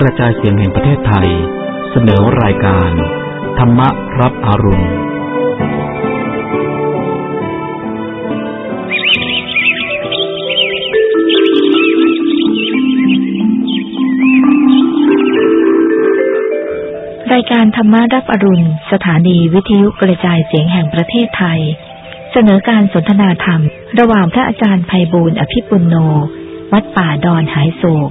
กระจายเสียงแห่งประเทศไทย เสนอรายการ ธรรมรับอรุณ รายการธรรมารับอรุณ สถานีวิทยุกระจายเสียงแห่งประเทศไทย เสนอการสนทนาธรรม ระหว่างพระอาจารย์ไพบูลอภิปุณโน วัดป่าดอนหายโศก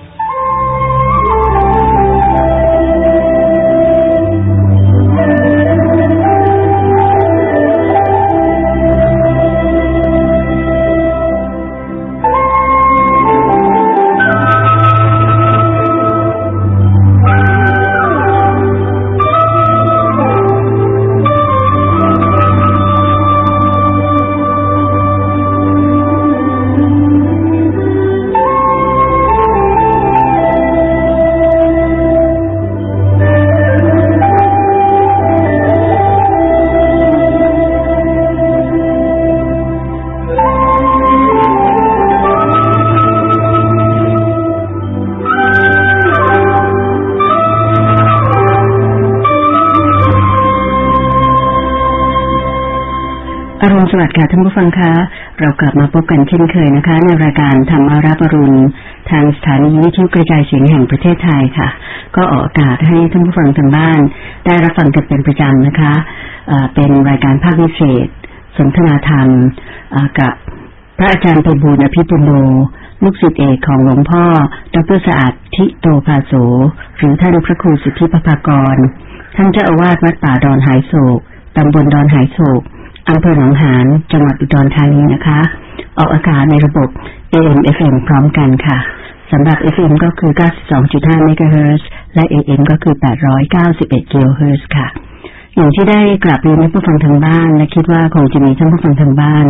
สวัสดิ์ค่ะท่านผู้ฟังคะ เรากลับมาพบกันเช่นเคยนะคะ ในรายการธรรมารับรุณ ทางสถานีวิทยุกระจายเสียงแห่งประเทศไทยค่ะ ก็ออกอากาศให้ท่านผู้ฟังทางบ้าน ได้รับฟังกันเป็นประจำนะคะเอ่อเป็นรายการภาคพิเศษ สนทนาธรรมกับพระอาจารย์ไพบูลอภิปุโนลูกศิษย์เอกของหลวงพ่อ ดรสะอาดทิโตภาโสหรือท่านพระครูสิทธิปภากร ท่านเจ้าอาวาสวัดป่าดอนหายโศกตำบลดอนหายโศก อำเภอหนองหานจังหวัดอุดรธานีนะคะ ออกอากาศในระบบ AM FM พร้อมกันค่ะสำหรับ FM ก็คือ 92.5 MHz และ AM ก็คือ 891 kHz ค่ะ อย่างที่ได้กลับเรียนให้ผู้ฟังทางบ้าน และคิดว่าคงจะมีท่านผู้ฟังทางบ้าน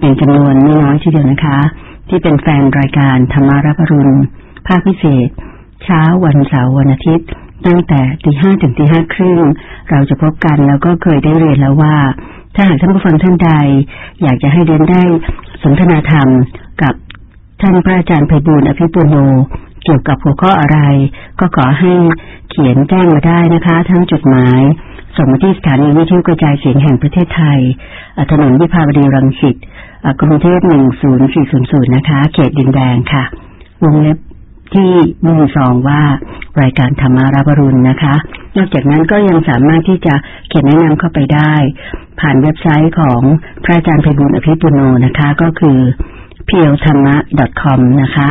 เป็นจำนวนไม่น้อยทีเดียวนะคะ ที่เป็นแฟนรายการธรรมารับรุณ ภาคพิเศษ เช้าวันเสาร์วันอาทิตย์ ตั้งแต่ตีห้าถึงตีห้าครึ่ง เราจะพบกันแล้วก็เคยได้เรียนแล้วว่า ถ้าหากท่านผู้ฟังท่านใด อยากจะให้เรียนได้สนทนาธรรมกับท่านพระอาจารย์ไพบูลย์อภิปุโน เกี่ยวกับหัวข้ออะไร ก็ขอให้เขียนแจ้งมาได้นะคะ ทั้งจดหมายส่งมาที่สถานีวิทยุกระจายเสียงแห่งประเทศไทย ถนนวิภาวดีรังสิตกรุงเทพ10400 นะคะ เขตดินแดงค่ะ วงเล็บ ที่มือสองว่ารายการธรรมารับรุณนะคะ นอกจากนั้นก็ยังสามารถที่จะเขียนแนะนำเข้าไปได้ ผ่านเว็บไซต์ของพระอาจารย์ไพบุญอภิปุโนนะคะ ก็คือ p e o t h a m m a com นะคะ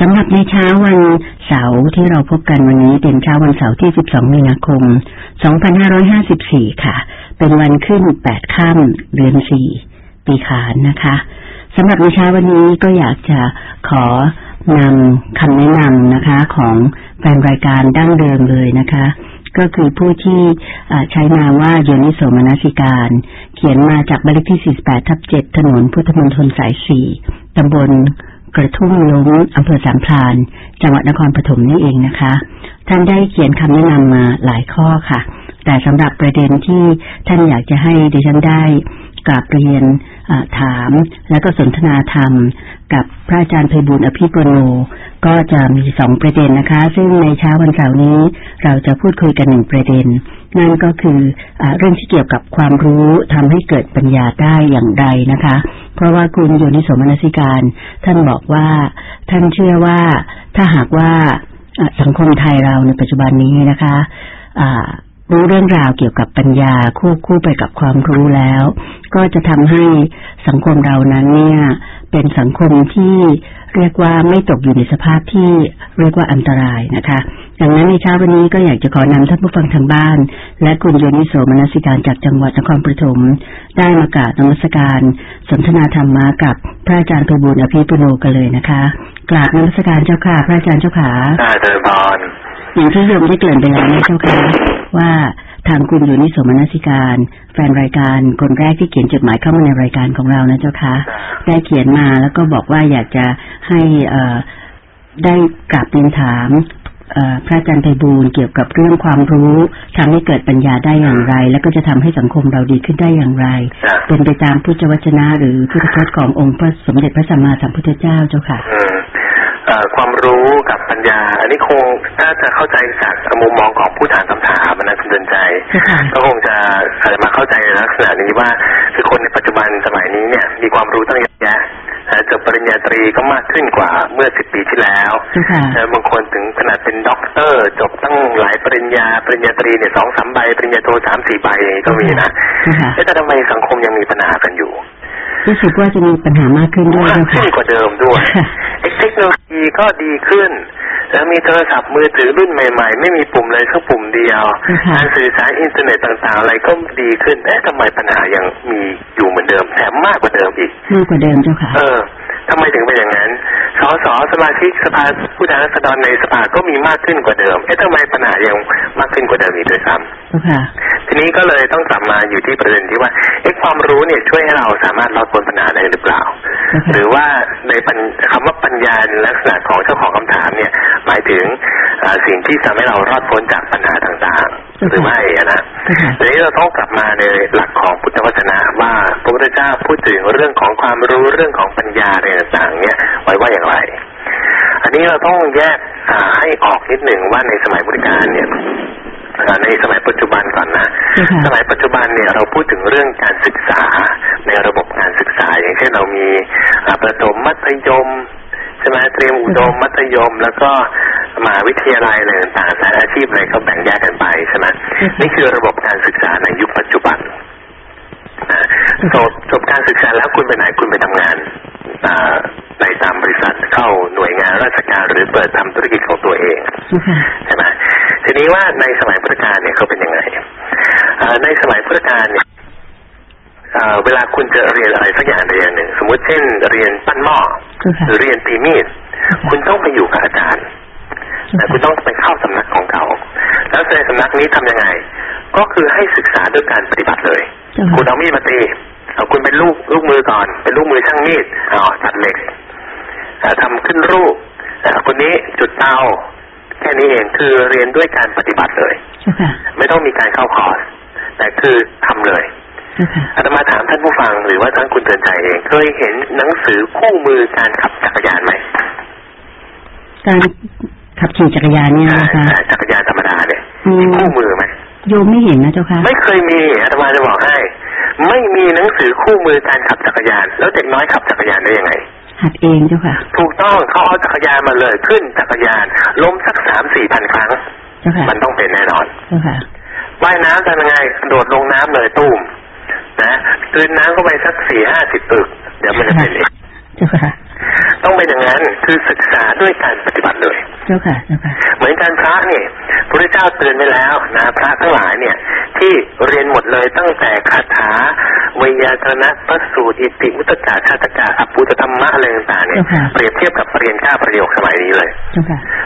สำหรับในเช้าวันเสาร์ที่เราพบกันวันนี้เป็นเช้าวันเสาร์ที่ 12 มีนาคม 2554 ค่ะ เป็นวันขึ้น 8 ค่ำเดือน 4 ปีขานนะคะสำหรับในเช้าวันนี้ก็อยากจะขอ นำคำแนะนำนะคะ ของแฟนรายการดั้งเดิมเลยนะคะ ก็คือผู้ที่ใช้นามว่าโยนิโสมนสิการ เขียนมาจากบ้านเลขที่ 48 ทับ 7 ถนนพุทธมณฑลสาย 4 ตำบลกระทุ่มล้มอำเภอสามพราน จังหวัดนครปฐมนี่เองนะคะ ท่านได้เขียนคำแนะนำมาหลายข้อค่ะ แต่สำหรับประเด็นที่ท่านอยากจะให้ดิฉันได้ กราบเรียนถาม และก็สนทนาธรรม กับพระอาจารย์ไพบุญอภิปุโน ก็จะมีสองประเด็นนะคะ ซึ่งในเช้าวันเสาร์นี้ เราจะพูดคุยกันหนึ่งประเด็น นั่นก็คืออเรื่องที่เกี่ยวกับความรู้ทำให้เกิดปัญญาได้อย่างไรนะคะ เพราะว่าคุณโยนิสมนสิการ ท่านบอกว่าท่านเชื่อว่าถ้าหากว่าสังคมไทยเราในปัจจุบันนี้นะคะ รู้เรื่องราวเกี่ยวกับปัญญาคู่คู่ไปกับความรู้แล้ว ก็จะทำให้สังคมเรานั้นเนี่ย เป็นสังคมที่เรียกว่าไม่ตกอยู่ในสภาพที่เรียกว่าอันตรายนะคะดังนั้นในเช้าวันนี้ก็อยากจะขอนำท่านผู้ฟังทางบ้าน และคุณโยนิโสมนสิการจากจังหวัดนครปฐมได้มากราบนมัสการ สนทนาธรรมมากับพระอาจารย์ไพบุญอภิปุโนกันเลยนะคะกราบนมัสการเจ้าค่ะ พระอาจารย์เจ้าขาเจริญพร อย่างที่โยมได้เกริ่นไปแล้วนะเจ้าค่ะว่าทางคุณอยู่นิสมนสิการ แฟนรายการคนแรกที่เขียนจดหมายเข้ามาในรายการของเรานะเจ้าคะได้เขียนมาแล้วก็บอกว่าอยากจะให้อ่อได้กราบเรียนถามพระอาจารย์ไพบูลเกี่ยวกับเรื่องความรู้ทำให้เกิดปัญญาได้อย่างไร แล้วก็จะทำให้สังคมเราดีขึ้นได้อย่างไร เป็นไปตามพุทธวจนะหรือพุทธพจน์ขององค์พระสมเด็จพระสัมมาสัมพุทธเจ้าเจ้าค่ะ ความรู้กับปัญญา อันนี้คงถ้าจะเข้าใจจากมุมมองของผู้ถามคำถามนะคุณเดินใจก็คงจะอาจจะมาเข้าใจในลักษณะนี้ว่าคือคนในปัจจุบันสมัยนี้เนี่ยมีความรู้ตั้งเยอะแยะจบปริญญาตรีก็มากขึ้นกว่าเมื่อสิบปีที่แล้วบางคนถึงขนาดเป็นด็อกเตอร์ จบตั้งหลายปริญญา ปริญญาตรีเนี่ยสองสามใบ ปริญญาโทสามสี่ใบก็มีนะแต่ทำไมสังคมยังมีปัญหากันอยู่ รู้สึกว่าจะมีปัญหามากขึ้นด้วยมากขึ้นกว่าเดิมด้วยเทคโนโลยีก็ดีขึ้น แล้วมีโทรศัพท์มือถือรุ่นใหม่ๆ ไม่มีปุ่มเลยสักปุ่มเดียวการสื่อสารอินเทอร์เน็ตต่างๆ อะไรก็ดีขึ้นเอ๊ะทำไมปัญหายังมีอยู่เหมือนเดิมแถมมากกว่าเดิมอีกมากกว่าเดิมเจ้าค่ะเออทำไมถึงเป็นอย่างนั้น สสสมาชิกสภาผู้แทนราษฎรในสภาก็มีมากขึ้นกว่าเดิม เอ๊ะทำไมปัญหายัง มากขึ้นกว่าเดิมอีกด้วยซ้ำทีนี้ก็เลยต้องกลับมาอยู่ที่ประเด็นที่ว่าเอ๊ะความรู้เนี่ยช่วยให้เราสามารถลดปัญหาได้หรือเปล่า หรือว่าในคำว่าปัญญาในลักษณะของเจ้าของคำถามเนี่ย หมายถึงสิ่งที่ทำให้เรารอดพ้นจากปัญหาต่างๆ หรือไม่นะทีนี้เราต้องกลับมาในหลักของพุทธวจนะว่าพระพุทธเจ้าพูดถึงเรื่องของความรู้เรื่องของปัญญาอะไรต่างๆ เนี่ยไว้ว่าอย่างไร อันนี้เราต้องแยกให้ออกนิดหนึ่งว่าในสมัยพุทธกาลเนี่ย ในสมัยปัจจุบันก่อนนะ สมัยปัจจุบันเนี่ยเราพูดถึงเรื่องการศึกษาในระบบการศึกษา อย่างเช่นเรามีประถมมัธยมใช่ไหมเตรียมอุดมมัธยม แล้วก็มหาวิทยาลัยอะไรต่างๆสายอาชีพอะไรก็แบ่งแยกกันไปใช่ไหมนี่คือระบบการศึกษาในยุคปัจจุบันจบจบการศึกษาแล้วคุณไปไหนคุณไปทำงาน ในตามบริษัทเข้าหน่วยงานราชการหรือเปิดทำธุรกิจของตัวเองใช่ไหมทีนี้ว่าในสมัยพุทธกาลเนี่ยเขาเป็นยังไงในสมัยพุทธกาลเนี่ยเวลาคุณจะเรียนอะไรสักอย่างเรียนหนึ่ง สมมติเช่น เรียนปั้นหม้อหรือเรียนตีมีดคุณต้องไปอยู่กับอาจารย์แต่คุณต้องไปเข้าสำนักของเขา แล้วในสำนักนี้ทํำยังไง ก็คือให้ศึกษาด้วยการปฏิบัติเลย คุณเอามีดมาตี เอาคุณเป็นลูกลูกมือก่อน เป็นลูกมือช่างมีดอ๋อตัดเหล็กทำขึ้นรูปคนนี้จุดเตาแค่นี้เองคือเรียนด้วยการปฏิบัติเลย ไม่ต้องมีการเข้าคอร์สแต่คือทำเลยอาตมาถามท่านผู้ฟังหรือว่าท่านคุณเตือนใจเอง เคยเห็นหนังสือคู่มือการขับจักรยานไหมการขับขี่จักรยานเนี่ยนะคะจักรยานธรรมดาเนี่ยมีคู่มือไหมโยมไม่เห็นนะเจ้าค่ะ ไม่เคยมีอาตมาจะบอกให้ ไม่มีหนังสือคู่มือการขับจักรยาน แล้วเด็กน้อยขับจักรยานได้ยังไงหัดเองเจ้าค่ะ ถูกต้องเขาเอาจักรยานมาเลยขึ้นจักรยาน ล้มสักสามสี่พันครั้ง มันต้องเป็นแน่นอนเจ้าค่ะว่ายน้ำกันยังไงโดดลงน้ำเลยตุ้มนะตื่นน้ำเข้าไปสักสี่ห้าสิบตึก เดี๋ยวมันจะเป็นเอง เจ้าค่ะ ต้องเป็นอย่างนั้นคือศึกษาด้วยการปฏิบัติเลย เจ้าค่ะเจ้าค่ะ เหมือนการพระเนี่ยพระเจ้าเตือนไปแล้วนะพระทั้งหลายเนี่ย ที่เรียนหมดเลยตั้งแต่คาถาวยากรณะพระสูตรอิติมุตตะชาตกะอภูตธรรมะอะไรต่างๆเนี่ยเปรียบเทียบกับเรียนข้าประโยคสมัยนี้เลย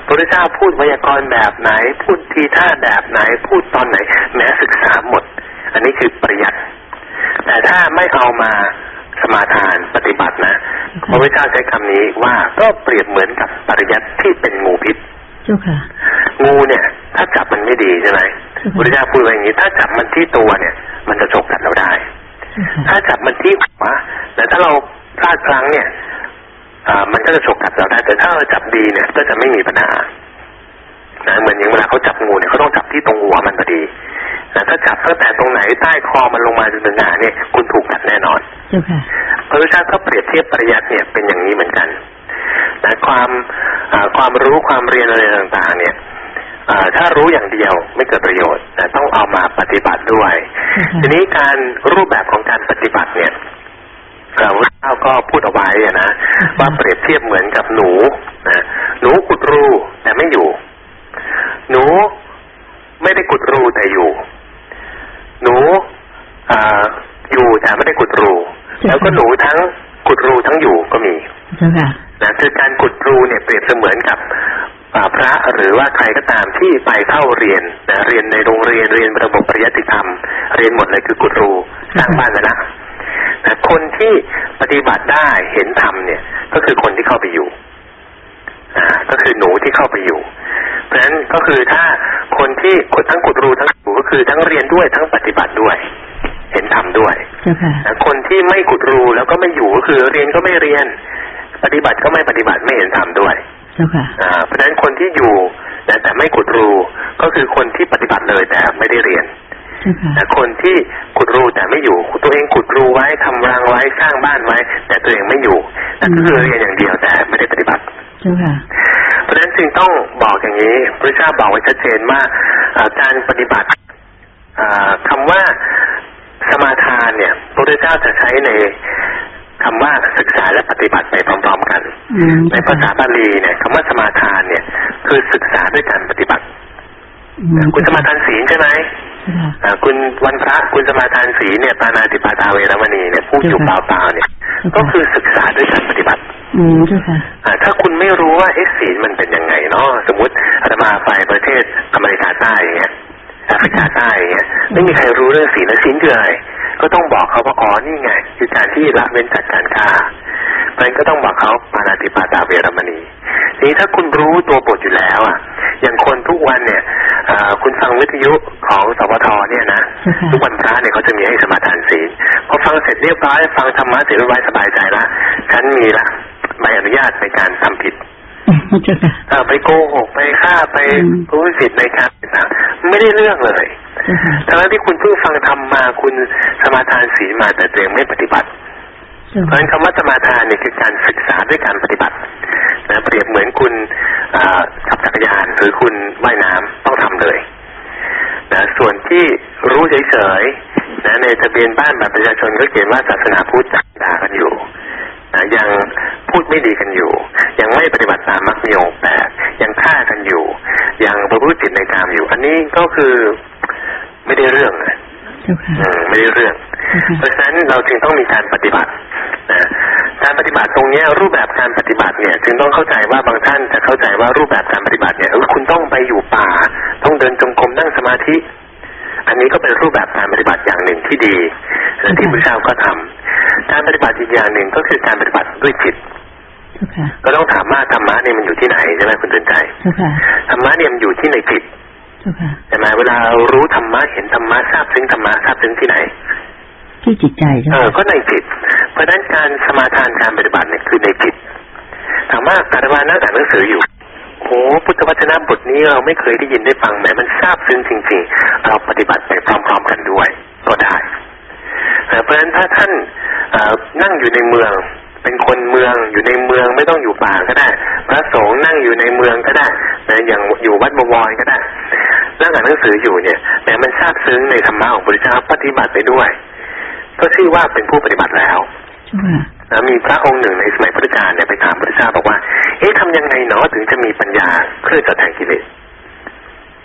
พระเจ้าพูดวยากรณ์แบบไหน พูดทีท่าแบบไหนพูดตอนไหน แม้ศึกษาหมด อันนี้คือปริยัติแต่ถ้าไม่เอามา สมาทานปฏิบัตินะพระพุทธเจ้าใช้คำนี้ว่าก็เปรียบเหมือนกับปริยัติที่เป็นงูพิษงูเนี่ย ถ้าจับมันไม่ดีใช่ไหมพระพุทธเจ้าพูดไว้อย่างนี้ ถ้าจับมันที่ตัวเนี่ย มันจะฉกกัดเราได้ ถ้าจับมันที่หัวแต่ถ้าเราพลาดครั้งเนี่ยอ่ามันก็จะฉกกัดเราได้ แต่ถ้าเราจับดีเนี่ย ก็จะไม่มีปัญหานะเหมือนอย่างเวลาเขาจับงูเนี่ยเขาต้องจับที่ตรงหัวมันพอดี แต่ถ้าจับตั้งแต่ตรงไหนใต้คอมันลงมาจนถึงหางเนี่ยคุณถูกกัดแน่นอนพระพุทธเจ้าก็เปรียบเทียบปริยัติเนี่ยเป็นอย่างนี้เหมือนกันแต่ความความรู้ความเรียนอะไรต่างๆ เนี่ยถ้ารู้อย่างเดียวไม่เกิดประโยชน์แต่ต้องเอามาปฏิบัติด้วย ทีนี้การรูปแบบของการปฏิบัติเนี่ยพระพุทธเจ้าก็พูดเอาไว้นะว่าเปรียบเทียบเหมือนกับหนูนะหนูขุดรูแต่ไม่อยู่ หนูไม่ได้ขุดรูแต่อยู่ หนูอ่าอยู่แต่ไม่ได้ขุดรู แล้วก็หนูทั้งขุดรูทั้งอยู่ก็มีนะคือการขุดรูเนี่ยเปรียบเสมือนกับพระ หรือว่าใครก็ตามที่ไปเข้าเรียนนะเรียนในโรงเรียนเรียนระบบปริยัติธรรม เรียนหมดเลยคือกุดรูสร้างบ้านนะแต่คนที่ปฏิบัติได้เห็นธรรมเนี่ย ก็คือคนที่เข้าไปอยู่อ่าก็คือหนูที่เข้าไปอยู่ เพราะฉะนั้นก็คือถ้าคนที่ทั้งกุดรูทั้งสูก็คือทั้งเรียนด้วยทั้งปฏิบัติด้วย เห็นธรรมด้วยคนที่ไม่กุดรูแล้วก็ไม่อยู่ก็คือเรียนก็ไม่เรียน ปฏิบัติก็ไม่ปฏิบัติไม่เห็นธรรมด้วย เพราะฉะนั้นคนที่อยู่แต่ไม่กุดรูก็คือคนที่ปฏิบัติเลยแต่ไม่ได้เรียนแต่คนที่ขุดรูแต่ไม่อยู่ตัวเองขุดรูไว้ทำรังไว้สร้างบ้านไว้ แต่ตัวเองไม่อยู่นั่นก็คือเรียนอย่างเดียวแต่ไม่ได้ปฏิบัติเพราะฉะนั้นจึงต้องบอกอย่างนี้พระเจ้าบอกไว้ชัดเจนว่าการปฏิบัติคำว่าสมาทานเนี่ยพระเจ้าจะใช้ใน คำว่าศึกษาและปฏิบัติไปพร้อม ๆ กัน ในภาษาบาลีเนี่ยคำว่าสมาทานเนี่ย คือศึกษาด้วยการปฏิบัติ คุณสมาทานศีลใช่ไหมคุณวันพระคุณสมาทานศีลเนี่ยปานาติปาตาเวรมณีเนี่ยพูดอยู่เปล่าๆเนี่ย ก็คือศึกษาด้วยการปฏิบัติ อืมใช่ค่ะถ้าคุณไม่รู้ว่าเอศีลมันเป็นยังไงเนาะสมมติอาตมาไปประเทศอเมริกาใต้อย่างเงี้ย แอฟริกาใต้อย่างเงี้ยไม่มีใครรู้เรื่องศีลและศีลคืออะไรก็ต้องบอกเขาว่าอ๋อนี่ไง คือการที่ละเว้นจากการฆ่าเพราะนั้นก็ต้องบอกเขาปานาติปาตาเวรมณีนี้ถ้าคุณรู้ตัวบทอยู่แล้วอะ อย่างคนทุกวันเนี่ยคุณฟังวิทยุของสวทเนี่ยนะทุกวันพระเนี่ยเขาจะมีให้สมาทานศีลพอฟังเสร็จเรียบร้อยฟังธรรมะเสร็จเรียบร้อยสบายใจละฉันมีละใบอนุญาตในการทำผิดไปโกหกไปฆ่าไปรู้สิทธิ์ในการต่าง ไม่ได้เรื่องเลยทั้งที่คุณเพิ่งฟังธรรมมาคุณสมาทานศีลมาแต่ตัวเองไม่ปฏิบัติ เพราะฉะนั้นคำว่าสมาทานเนี่ยคือการศึกษาด้วยการปฏิบัตินะเปรียบเหมือนคุณขับจักรยานหรือคุณว่ายน้ำต้องทำเลยนะส่วนที่รู้เฉยๆนะในทะเบียนบ้านแบบประชาชนก็เขียนว่าศาสนาพุทธจักด่ากันอยู่นะ ยังพูดไม่ดีกันอยู่ ยังไม่ปฏิบัติตามมรรคมีองค์แปดยังฆ่ากันอยู่ ยังประพฤติจิตในกามอยู่ อันนี้ก็คือไม่ได้เรื่องนะไม่ได้เรื่อง เพราะฉะนั้นเราจึงต้องมีการปฏิบัตินะการปฏิบัติตรงนี้รูปแบบการปฏิบัติเนี่ย จึงต้องเข้าใจว่าบางท่านจะเข้าใจว่ารูปแบบการปฏิบัติเนี่ยคุณต้องไปอยู่ป่า ต้องเดินจงกรมนั่งสมาธิ อันนี้ก็เป็นรูปแบบการปฏิบัติอย่างหนึ่งที่ดีและที่พระเจ้าก็ทำ การปฏิบัติอีกอย่างหนึ่งก็คือการปฏิบัติด้วยจิตก็ต้องถามว่าธรรมะเนี่ยมันอยู่ที่ไหนใช่ไหมคุณตื่นใจธรรมะเนี่ยมันอยู่ที่ในจิตใช่ไหมเวลารู้ธรรมะเห็นธรรมะทราบซึ้งธรรมะทราบซึ้งที่ไหน ที่จิตใจใช่ไหมเออก็ในจิต เพราะนั้นการสมาทานการปฏิบัติเนี่ยคือในจิตถามว่าการวานั่งอ่านหนังสืออยู่โอ้พุทธวจนะบทนี้เราไม่เคยได้ยินได้ฟังแม้มันทราบซึ้งจริงๆ เราปฏิบัติไปพร้อม ๆ กันด้วยก็ได้ เพราะฉะนั้นถ้าท่านนั่งอยู่ในเมือง เป็นคนเมืองอยู่ในเมืองไม่ต้องอยู่ป่าก็ได้ พระสงฆ์นั่งอยู่ในเมืองก็ได้นะอย่างอยู่วัดบวรก็ได้นั่งอ่านหนังสืออยู่เนี่ยแต่มันทราบซึ้งในธรรมะของพระเจ้าปฏิบัติไปด้วย ก็ชื่อว่าเป็นผู้ปฏิบัติแล้วนะมีพระองค์หนึ่งในสมัยพุทธกาลเนี่ยไปถามพระเจ้าบอกว่า เอ๊ะทำยังไงเนาะถึงจะมีปัญญาเครื่องจัดแทงกิเลส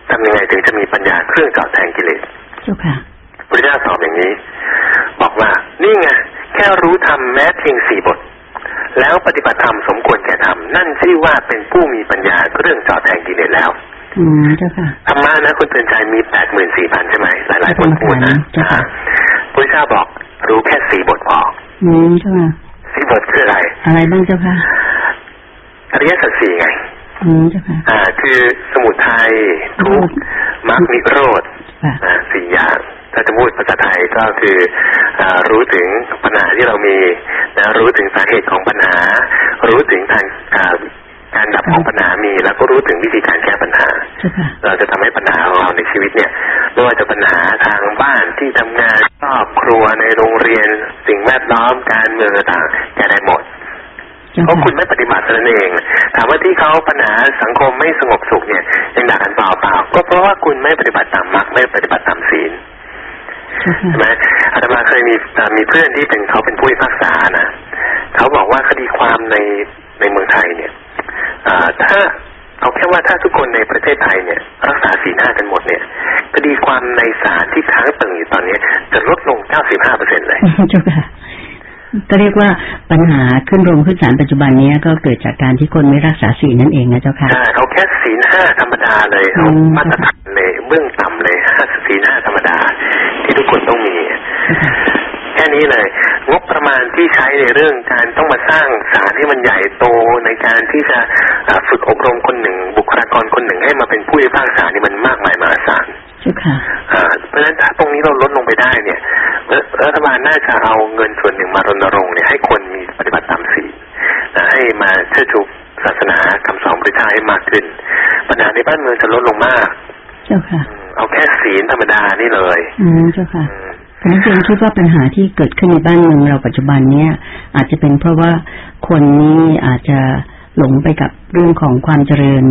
ทำยังไงถึงจะมีปัญญาเครื่องจัดแทงกิเลส พระเจ้าตอบอย่างนี้ บอกว่านี่ไงแค่รู้ทำแม้เพียงสี่บท แล้วปฏิบัติธรรมสมควรแก่ธรรมนั่นชื่อว่าเป็นผู้มีปัญญาเครื่องจอดแทงกิเลสแล้วธรรมะนะคุณเตือนใจมีแปดหมื่นสี่พันใช่ไหมหลายๆคนพูดนะพระเจ้าบอกรู้แค่สี่บทพออืมใช่ไหมสี่บทคืออะไร อะไรบ้างเจ้าค่ะอริยสัจสี่ไง อืมเจ้าค่ะอ่า คือสมุทัยทุกมรรคนิโรธอ่าสี่อย่างถ้าจะพูดภาษาไทยก็คืออรู้ถึงปัญหาที่เรามีนะรู้ถึงสาเหตุของปัญหา รู้ถึงทางการดับของปัญหามี แล้วก็รู้ถึงวิธีการแก้ปัญหา เราจะทำให้ปัญหาของเราในชีวิตเนี่ยไม่ว่าจะปัญหาทางบ้านที่ทำงานครอบครัวในโรงเรียน สิ่งแวดล้อมการเมืองต่างแก้ได้หมด เพราะคุณไม่ปฏิบัตินั่นเอง ถามว่าที่เขาปัญหาสังคมไม่สงบสุขเนี่ยยังด่ากันเปล่าเปล่าก็เพราะว่าคุณไม่ปฏิบัติตามมรรคไม่ปฏิบัติตามศีลใช่ไหมอาตมาเคยมีมีเพื่อนที่เป็นเขาเป็นผู้พิพากษานะเขาบอกว่าคดีความในในเมืองไทยเนี่ยถ้าเอาแค่ว่าถ้าทุกคนในประเทศไทยเนี่ย รักษาสีหน้ากันหมดเนี่ยคดีความในศาลที่ค้างตึงอยู่ตอนนี้จะลดลง 95เปอร์เซ็นต์เลยจุค่ะ ก็เรียกว่าปัญหาขึ้นโรงขึ้นศาลปัจจุบันนี้ก็เกิดจากการที่คนไม่รักษาศีลนั่นเองนะเจ้าค่ะใช่เขาแค่ศีลห้าธรรมดาเลยเขามาตรฐานเลยเบื้องต่ำเลยห้าศีลห้าธรรมดา ที่ทุกคนต้องมี แค่นี้เลยงบประมาณที่ใช้ในเรื่องการต้องมาสร้างศาลที่มันใหญ่โตในการที่จะฝึกอบรมคนหนึ่ง บุคลากรคนหนึ่งให้มาเป็นผู้พิพากษานี่มันมากมายมหาศาล เพราะฉะนั้นถ้าตรงนี้เราลดลงไปได้เนี่ยรัฐบาลน่าจะเอาเงินส่วนหนึ่งมารณรงค์เนี่ยให้คนมีปฏิบัติตามศีลให้มาเชื่อชูศาสนาคำสอนพระเจ้าให้มากขึ้น ปัญหาในบ้านเมืองจะลดลงมาก เจ้าค่ะ เอาแค่ศีลธรรมดานี่เลย อืมเจ้าค่ะผมเองคิดว่าปัญหาที่เกิดขึ้นในบ้านเมืองเราปัจจุบันเนี้ยอาจจะเป็นเพราะว่าคนนี้อาจจะ หลงไปกับเรื่องของความเจริญ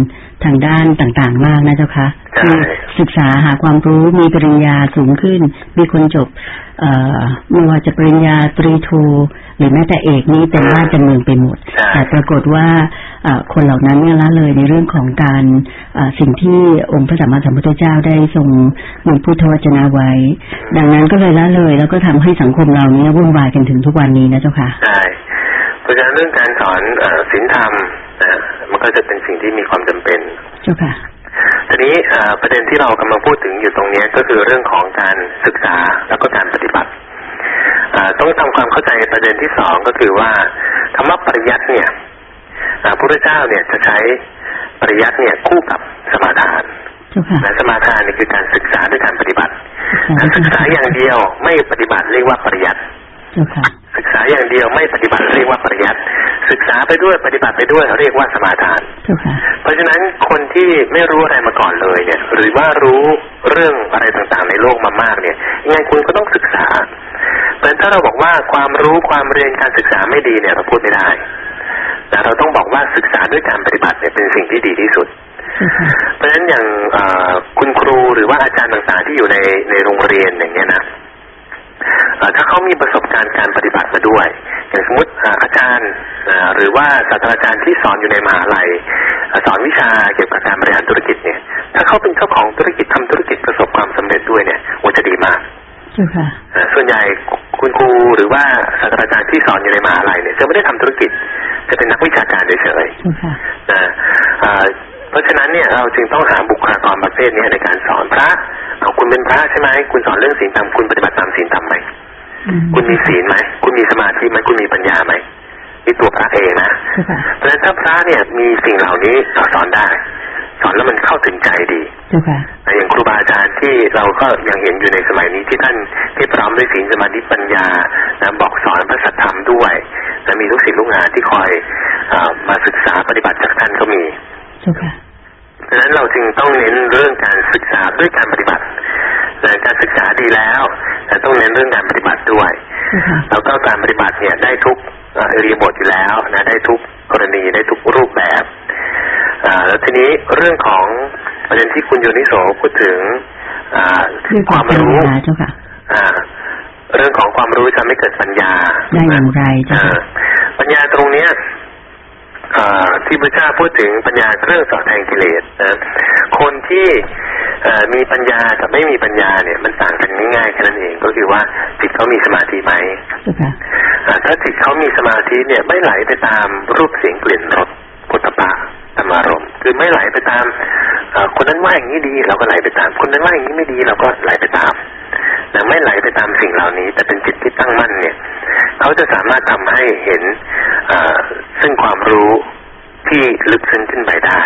ทางด้านต่างๆ มากนะเจ้าคะคือศึกษาหาความรู้มีปริญญาสูงขึ้น มีคนจบเอ่อไม่ว่าจะปริญญาตรีโทหรือแม้แต่เอกนี้เต็มบ้านเต็มเมืองไปหมด แต่ปรากฏว่าคนเหล่านั้นเนี่ยละเลยในเรื่องของการสิ่งที่องค์พระสัมมาสัมพุทธเจ้าได้ทรงมีพุทธวจนะไว้ ดังนั้นก็เลยละเลย แล้วก็ทำให้สังคมเราเนี้ยวุ่นวายกันถึงทุกวันนี้นะเจ้าค่ะใช่ เพราะฉะนั้นเรื่องการสอนศีลธรรมนะมันก็จะเป็นสิ่งที่มีความจำเป็นเจ้าค่ะทีนี้ประเด็นที่เรากำลังพูดถึงอยู่ตรงนี้ก็คือเรื่องของการศึกษาแล้วก็การปฏิบัติต้องทำความเข้าใจประเด็นที่สองก็คือว่าคำว่าปริยัติเนี่ยพระพุทธเจ้าเนี่ยจะใช้ปริยัติเนี่ยคู่กับสมาทานและสมาทานนี่คือการศึกษาด้วยการปฏิบัติการศึกษาอย่างเดียวไม่ปฏิบัติเรียกว่าปริยัติ ศึกษาอย่างเดียวไม่ปฏิบัติเรียกว่าปริยัติศึกษาไปด้วยปฏิบัติไปด้วยเรียกว่าสมาทาน เพราะฉะนั้นคนที่ไม่รู้อะไรมาก่อนเลยเนี่ย หรือว่ารู้เรื่องอะไรต่างๆในโลกมามากเนี่ยยังไงคุณก็ต้องศึกษาเพราะถ้าเราบอกว่าความรู้ความเรียนการศึกษาไม่ดีเนี่ยเราพูดไม่ได้แต่เราต้องบอกว่าศึกษาด้วยการปฏิบัติเนี่ยเป็นสิ่งที่ดีที่สุดเพราะฉะนั้นอย่างคุณครูหรือว่าอาจารย์ต่างๆที่อยู่ในในโรงเรียนอย่างเงี้ยนะ ถ้าเขามีประสบการณ์การปฏิบัติมาด้วย อย่างสมมติอาจารย์หรือว่าศาสตราจารย์ที่สอนอยู่ในมหาลัยสอนวิชาเกี่ยวกับการบริหารธุรกิจเนี่ย ถ้าเขาเป็นเจ้าของธุรกิจทำธุรกิจประสบความสำเร็จด้วยเนี่ยมันจะดีมากส่วนใหญ่คุณครูหรือว่าศาสตราจารย์ที่สอนอยู่ในมหาลัยเนี่ยจะไม่ได้ทำธุรกิจ จะเป็นนักวิชาการเฉยๆนะ เพราะฉะนั้นเนี่ยเราจึงต้องหาบุคลากรประเภทนี้ในการสอนพระเอาคุณเป็นพระใช่ไหมคุณสอนเรื่องศีลธรรมคุณปฏิบัติตามศีลธรรมไหมคุณมีศีลไหมคุณมีสมาธิไหมคุณมีปัญญาไหมนี่ตัวพระเองนะเพราะฉะนั้นถ้าพระเนี่ยมีสิ่งเหล่านี้เราสอนได้ สอนแล้วมันเข้าถึงใจดีอย่างครูบาอาจารย์ที่เราก็ยังเห็นอยู่ในสมัยนี้ที่ท่านที่พร้อมด้วยศีลสมาธิปัญญาบอกสอนพระสัทธรรมด้วยและมีลูกศิษย์ลูกหาที่คอยอมาศึกษาปฏิบัติจากท่านก็มี ดังนั้นเราจึงต้องเน้นเรื่องการศึกษาด้วยการปฏิบัติการศึกษาดีแล้ว แต่ต้องเน้นเรื่องการปฏิบัติด้วย แล้วก็การปฏิบัติเนี่ยได้ทุกอริยบทอยู่แล้วนะได้ทุกกรณีได้ทุกรูปแบบแล้วทีนี้เรื่องของประเด็นที่คุณโยนิโสพูดถึงความรู้เรื่องของความรู้จะไม่เกิดปัญญาได้อย่างไรจ้ะปัญญาตรงเนี้ย ที่พระเจ้าพูดถึงปัญญาเครื่องสอดแทงกิเลสนะคนที่มีปัญญากับไม่มีปัญญาเนี่ย มันต่างกันง่ายๆแค่นั้นเองก็คือว่าจิตเขามีสมาธิไหมถ้าจิตเขามีสมาธิเนี่ยไม่ไหลไปตามรูปเสียงกลิ่นรสพุทธะธรรมารมคือไม่ไหลไปตามคนนั้นว่าอย่างนี้ดีเราก็ไหลไปตาม คนนั้นว่าอย่างนี้ไม่ดีเราก็ไหลไปตาม แต่ไม่ไหลไปตามสิ่งเหล่านี้ แต่เป็นจิตที่ตั้งมั่นเนี่ยเขาจะสามารถทำให้เห็นซึ่งความรู้ที่ลึกซึ้งขึ้นไปได้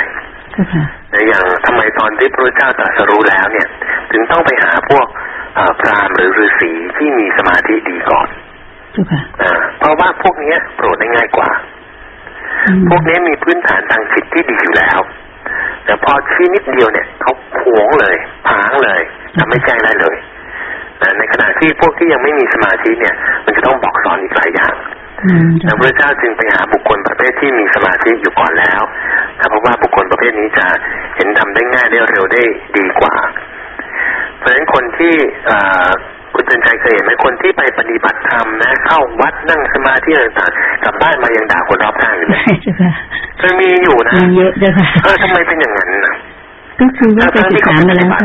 แต่อย่างทำไมตอนที่พระเจ้าตรัสรู้แล้วเนี่ย ถึงต้องไปหาพวกพราหมณ์หรือฤาษีที่มีสมาธิดีก่อนเพราะว่าพวกนี้โปรดได้ง่ายกว่า พวกนี้มีพื้นฐานทางจิตที่ดีอยู่แล้ว แต่พอชี้นิดเดียวเนี่ยเขาขวงเลยพางเลยทำไม่แจ้งได้เลย ในขณะที่พวกที่ยังไม่มีสมาธิเนี่ย มันจะต้องบอกสอนอีกหลายอย่างแต่พระเจ้าจึงไปหาบุคคลประเภทที่มีสมาธิอยู่ก่อนแล้วถ้าเพราะว่าบุคคลประเภทนี้จะเห็นทำได้ง่ายได้เร็วได้ดีกว่า เพราะฉะนั้นคนที่คุณเตือนใจเคยเห็นไหมคนที่ไปปฏิบัติธรรมนะ เข้าวัดนั่งสมาธิต่างๆกลับบ้านมายังด่าคนรอบข้างอยู่เลยเคยมีอยู่นะเยอะเลยค่ะเออทำไมเป็นอย่างนั้นนะก็คือว่าไปศึกษามาแล้วค่ะ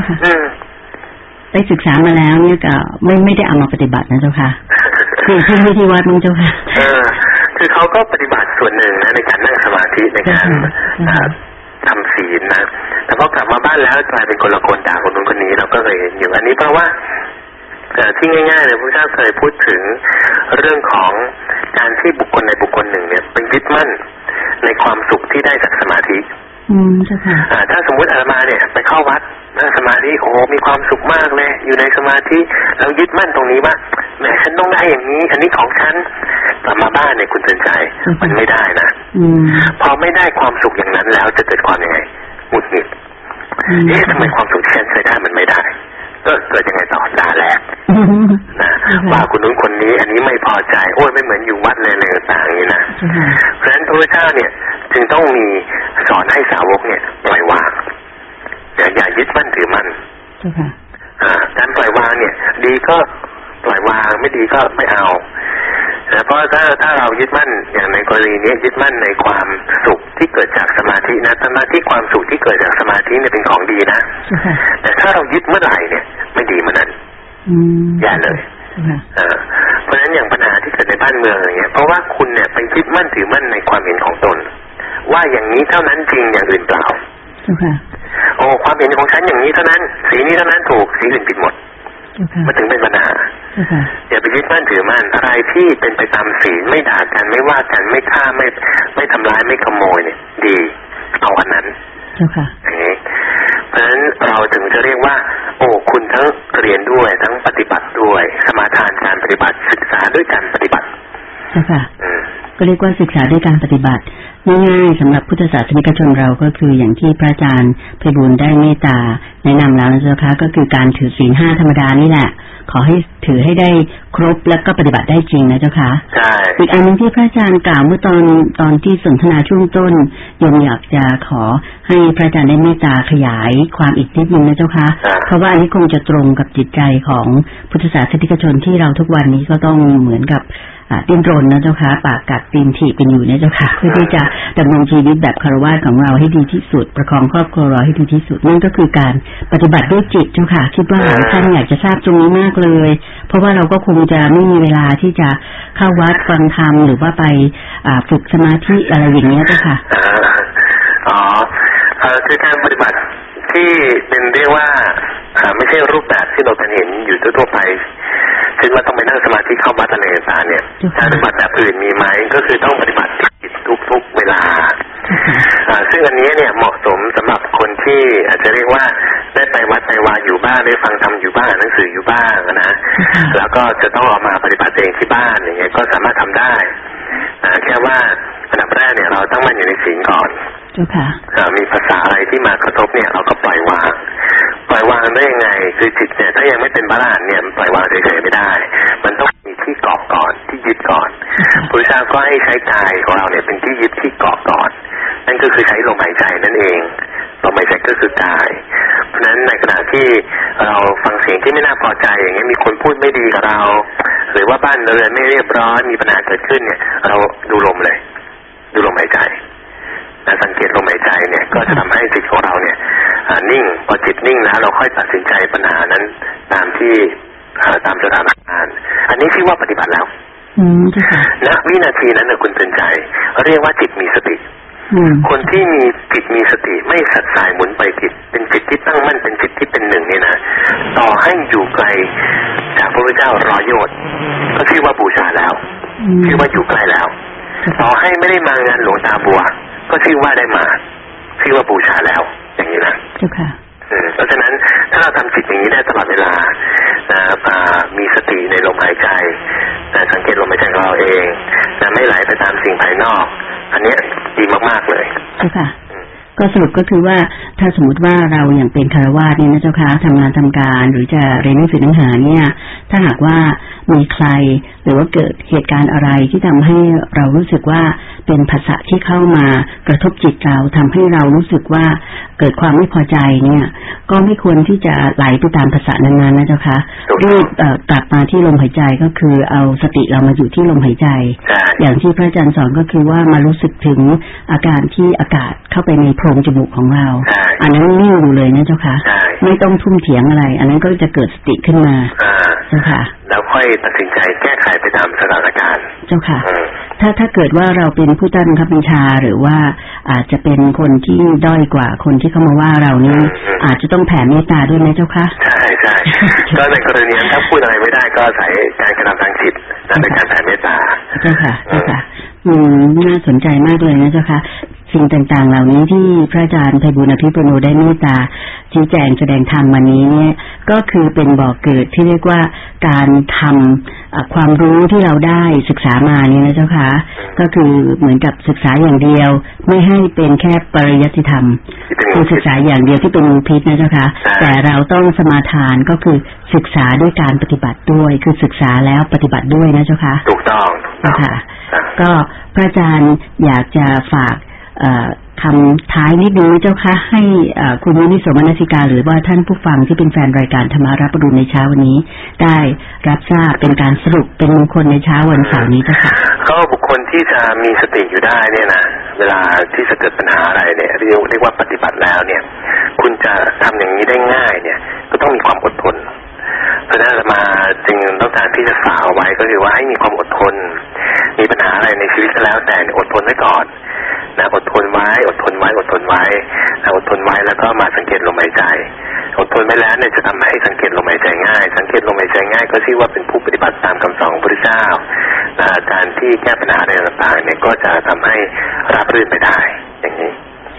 ไปศึกษามาแล้วเนี่ยก็ไม่ไม่ได้เอามาปฏิบัตินะเจ้าค่ะคือที่ไม่ที่วัดมึงเจ้าค่ะเออคือเขาก็ปฏิบัติส่วนหนึ่งนะในการนั่งสมาธิในการทำศีลนะ แต่พอกลับมาบ้านแล้วกลายเป็นคนละคนด่าคนนู้นคนนี้เราก็เคยเห็นอยู่อันนี้เพราะว่าที่ง่ายๆเลยพระเจ้าเคยพูดถึงเรื่องของการที่บุคคลในบุคคลหนึ่งเนี่ยเป็นยึดมั่นในความสุขที่ได้จากสมาธิ อืมเจ้าค่ะถ้าสมมุติอาตมาเนี่ย ไปเข้าวัดนั่งสมาธิโอ้มีความสุขมากเลย อยู่ในสมาธิเรายึดมั่นตรงนี้ว่าแม่ฉันต้องได้อย่างนี้ อันนี้ของฉันกลับมาบ้านเนี่ยคุณเตือนใจมันไม่ได้นะพอไม่ได้ความสุขอย่างนั้นแล้วจะเกิดความยังไงหงุดหงิดเอ๊ะทำไมความสุขที่ฉันเคยได้มันไม่ได้ ก็เกิดยังไงต่อด่าแหลกนะ ว่าคุณนู้นคนนี้ อันนี้ไม่พอใจโอ้ยไม่เหมือนอยู่วัดเลยเลยต่างนี้นะเพราะฉะนั้นพระพุทธเจ้าเนี่ย จึงต้องมีสอนให้สาวกเนี่ยปล่อยวางอย่าอย่ายึดมั่นถือมั่นการปล่อยวางเนี่ย ดีก็ปล่อยวางไม่ดีก็ไม่เอาแต่เพราะถ้าถ้าเรายึดมั่นอย่างในกรณีนี้ยึดมั่นในความสุขที่เกิดจากสมาธินะสมาธิความสุขที่เกิดจากสมาธิเนี่ยเป็นของดีนะแต่ถ้าเรายึดเมื่อไหร่เนี่ย ไม่ดีมันนั้นแย่เลย เพราะฉะนั้นอย่างปัญหาที่เกิดในบ้านเมืองอย่างเงี้ยเพราะว่าคุณเนี่ยไปยึดมั่นถือมั่นในความเห็นของตน ว่าอย่างนี้เท่านั้นจริงอย่างอื่นเปล่าโอ้ความเห็นของฉันอย่างนี้เท่านั้น สีนี้เท่านั้นถูกสีอื่นผิดหมดมันถึงเป็นปัญหาอย่าไปยึดมั่นถือมั่นอะไรที่เป็นไปตามศีลไม่ด่ากันไม่ว่ากันไม่ฆ่าไม่ไม่ทำร้ายไม่ขโมยเนี่ย ดีเอาอันนั้นอย่างนี้ เพราะฉะนั้นเราถึงจะเรียกว่า โอ้คุณทั้งเรียนด้วยทั้งปฏิบัติด้วย สมาทานการปฏิบัติศึกษาด้วยการปฏิบัติค่ะก็เรียกว่าศึกษาด้วยการปฏิบัติ ง่ายๆสำหรับพุทธศาสนิกชนเราก็คืออย่างที่พระอาจารย์เพบุญได้เมตตาแนะนำแล้วนะเจ้าคะก็คือการถือศีลห้าธรรมดานี่แหละ ขอให้ถือให้ได้ครบแล้วก็ปฏิบัติได้จริงนะเจ้าคะใช่อีกอันนึงที่พระอาจารย์กล่าวเมื่อตอนตอนที่สนทนาช่วงต้นยมอยากจะขอให้พระอาจารย์ได้เมตตาขยายความอีกนิดนึงนะเจ้าคะเพราะว่าอันนี้คงจะตรงกับจิตใจของพุทธศาสนิกชนที่เราทุกวันนี้ก็ต้องเหมือนกับดิ้นรนนะเจ้าค่ะปากกัดตีนถีบกันอยู่นะเจ้าค่ะเพื่อที่จะดำรงชีวิตแบบคารวะของเราให้ดีที่สุด ประคองครอบครัวเราให้ดีที่สุดนั่นก็คือการปฏิบัติด้วยจิตเจ้าค่ะ คิดว่าหลายท่านอยากจะทราบตรงนี้มากเลย เพราะว่าเราก็คงจะไม่มีเวลาที่จะเข้าวัดฟังธรรมหรือว่าไปฝึกสมาธิอะไรอย่างเงี้ยเจ้าค่ะอ๋อคือการปฏิบัติ ที่เป็นเรียกว่าไม่ใช่รูปแบบที่เราเห็นอยู่ทั่วไปช่นว่าต้องไปนั่งสมาธิเข้าวัดอะไรต่างเนี่ยถ้าปฏิบัติแบบอื่นมีไหมก็คือต้องปฏิบัติจิตทุกๆเวลาซึ่งอันนี้เนี่ยเหมาะสมสำหรับคนที่อาจจะเรียกว่าได้ไปวัดไปวาอยู่บ้านได้ฟังธรรมอยู่บ้านหนังสืออยู่บ้างนะแล้วก็จะต้องออกมาปฏิบัติเองที่บ้านอย่างเงี้ยก็สามารถทำได้แค่ว่าอันดับแรกเนี่ยเราต้องมั่นอยู่ในศีลก่อน มีภาษาอะไรที่มากระทบเนี่ยเราก็ปล่อยวาง ปล่อยวางได้ยังไง คือจิตเนี่ยถ้ายังไม่เป็นพระอรหันต์เนี่ยปล่อยวางเฉยๆไม่ได้ มันต้องมีที่เกาะก่อนที่ยึดก่อนพระเจ้าก็ให้ใช้กายของเราเนี่ยเป็นที่ยึดที่เกาะก่อน นั่นก็คือใช้ลมหายใจนั่นเองลมหายใจก็คือกาย เพราะฉะนั้นในขณะที่เราฟังเสียงที่ไม่น่าพอใจอย่างเงี้ยมีคนพูดไม่ดีกับเรา หรือว่าบ้านเรือนไม่เรียบร้อยมีปัญหาเกิดขึ้นเนี่ย เราดูลมเลย ดูลมหายใจ แต่สังเกตลมหายใจเนี่ยก็จะทำให้จิตของเราเนี่ยนิ่งพอจิตนิ่งแล้วเราค่อยตัดสินใจปัญหานั้นตามที่ตามสถานการณ์อันนี้ที่ว่าปฏิบัติแล้วณวินาทีนั้นเนี่ยคุณตื่นใจ เรียกว่าจิตมีสติคนที่มีจิตมีสติไม่สัดสายหมุนไปจิต เป็นจิตที่ตั้งมั่นเป็นจิตที่เป็นหนึ่งนี่นะต่อให้อยู่ไกลจากพระพุทธเจ้ารอยโยดก็ชื่อว่าบูชาแล้วชื่อว่าอยู่ใกล้แล้ว ต่อให้ไม่ได้มางานหลวงตาบัว ก็ชื่อว่าได้มาชื่อว่าบูชาแล้ว อย่างนี้นะเพราะฉะนั้นถ้าเราทำจิตอย่างนี้ได้ตลอดเวลานะมีสติในลมหายใจนะสังเกตลมหายใจของเราเองนะไม่ไหลไปตามสิ่งภายนอก อันนี้ดีมากๆเลยค่ะก็สรุปก็คือว่าถ้าสมมติว่าเราอย่างเป็นคารวาสเนี่ยนะเจ้าคะทำงานทำการหรือจะเรียนหนังสือหนังหาเนี่ย ถ้าหากว่ามีใคร หรือว่าเกิดเหตุการณ์อะไรที่ทำให้เรารู้สึกว่าเป็นภาษาที่เข้ามากระทบจิตเราทำให้เรารู้สึกว่าเกิดความไม่พอใจเนี่ย ก็ไม่ควรที่จะไหลไปตามภาษานั้นๆนะเจ้าคะรีบกลับมาที่ลมหายใจก็คือเอาสติเรามาอยู่ที่ลมหายใจ อย่างที่พระอาจารย์สอนก็คือว่ามารู้สึกถึงอาการที่อากาศเข้าไปในโพรงจมูกของเรา อันนั้นนิ่งอยู่เลยนะเจ้าคะไม่ต้องทุ่มเถียงอะไร อันนั้นก็จะเกิดสติขึ้นมาเจ้าค่ะ แล้วค่อยตัดสินใจแก้ไขไปตามสถานการณ์ เจ้าค่ะ ถ้าถ้าเกิดว่าเราเป็นผู้ตั้งคับบัญชาหรือว่าอาจจะเป็นคนที่ด้อยกว่าคนที่เข้ามาว่าเรานี่อาจจะต้องแผ่เมตตาด้วยไหมเจ้าค่ะ ใช่ใช่ก็ในกรณีถ้าพูดอะไรไม่ได้ก็ใส่การกระทำทางจิตในการแผ่เมตตา เจ้าค่ะ เจ้าค่ะ อืมน่าสนใจมากเลยนะเจ้าค่ะ สิ่งต่างๆ เหล่านี้ที่พระอาจารย์ไพบุญอภิปุโนได้เมตตาชี้แจงแสดงธรรมมานี้เนี่ยก็คือเป็นบ่อกเกิดที่เรียกว่าการทำความรู้ที่เราได้ศึกษามานี่นะเจ้าค่ะก็คือเหมือนกับศึกษาอย่างเดียว ไม่ให้เป็นแค่ปริยัติธรรมคือศึกษาอย่างเดียวที่เป็นมูพิษนะเจ้าค่ะแต่เราต้องสมาทานก็คือศึกษาด้วยการปฏิบัติด้วย คือศึกษาแล้วปฏิบัติด้วยนะเจ้าค่ะถูกต้องนะคะก็พระอาจารย์อยากจะฝาก คำท้ายนิดนึงเจ้าคะให้คุณวินิสมนสิกา หรือว่าท่านผู้ฟังที่เป็นแฟนรายการธรรมารับรุในเช้าวันนี้ ได้รับทราบเป็นการสรุปเป็นมงคลในเช้าวันเสาร์นี้เจ้าค่ะก็บุคคลที่จะมีสติอยู่ได้เนี่ยนะเวลาที่จะเกิดปัญหาอะไรเนี่ยเรียกเรียกว่าปฏิบัติแล้วเนี่ย คุณจะทำอย่างนี้ได้ง่ายเนี่ย ก็ต้องมีความอดทนเพราะนั้นมาจึงต้องการที่จะฝากเอาไว้ก็คือว่าให้มีความอดทน มีปัญหาอะไรในชีวิตก็แล้วแต่อดทนไว้ก่อน นะอดทนไว้ อดทนไว้ อดทนไว้อดทนไว้แล้วก็มาสังเกตลมหายใจ อดทนไว้แล้วเนี่ยจะทำให้สังเกตลมหายใจง่าย สังเกตลมหายใจง่าย ก็ชื่อว่าเป็นผู้ปฏิบัติตามคำสอนของพระพุทธเจ้าการที่แก้ปัญหาในต่างๆเนี่ยก็จะทำให้ราบรื่นไปได้อย่างนี้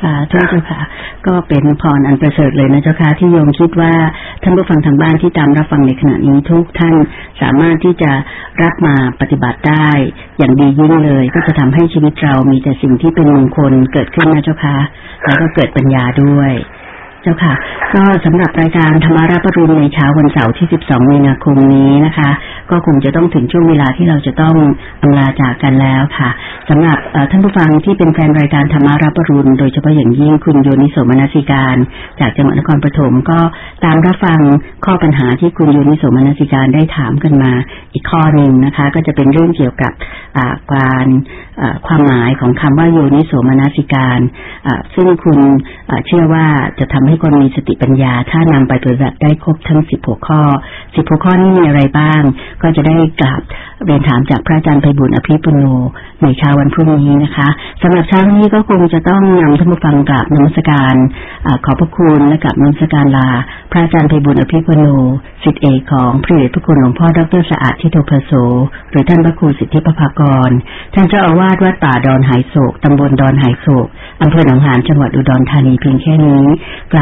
สาธุเจ้าค่ะ ก็เป็นพรอันประเสริฐเลยนะเจ้าค่ะที่โยมคิดว่าท่านผู้ฟังทางบ้านที่ตามรับฟังในขณะนี้ทุกท่านสามารถที่จะรับมาปฏิบัติได้ อย่างดียิ่งเลย ก็จะทำให้ชีวิตเรามีแต่สิ่งที่เป็นมงคลเกิดขึ้นนะเจ้าค่ะแล้วก็เกิดปัญญาด้วย เจ้าค่ะ ก็สำหรับรายการธรรมาราปรุณในเช้าวันเสาร์ที่ 12 มีนาคมนี้นะคะ ก็คงจะต้องถึงช่วงเวลาที่เราจะต้องอำลาจากกันแล้วค่ะสำหรับท่านผู้ฟังที่เป็นแฟนรายการธรรมาราปรุณโดยเฉพาะอย่างยิ่งคุณโยนิโสมนสิการ จากจังหวัดนครปฐมก็ตามรับฟังข้อปัญหาที่คุณโยนิโสมนสิการได้ถามกันมาอีกข้อหนึ่งนะคะ ก็จะเป็นเรื่องเกี่ยวกับการความหมายของคำว่าโยนิโสมนสิการซึ่งคุณเชื่อว่าจะทำให้ให้คนมีสติปัญญา ถ้านำไปปฏิบัติได้ครบทั้งสิบหัวข้อสิบหัวข้อนี้มีอะไรบ้าง ก็จะได้กลับเรียนถามจากพระอาจารย์ไพบุญอภิปุโนในเช้าวันพรุ่งนี้นะคะสำหรับเช้านี้ก็คงจะต้องนำท่านผู้ฟังกราบนมัสการอขอพระคุณและกับนมัสการลา พระอาจารย์ไพบุญอภิปุโนสิทธิเอกของพระเดชพระคุณหลวงพ่อดรสะอาดทิโตภโสหรือท่านพระครูสิทธิปภากร ท่านเจ้าอาวาสวัดป่าดอนหายโศกตำบลดอนหายโศกอำเภอหนองหานจังหวัดอุดรธานีเพียงแค่นี้กร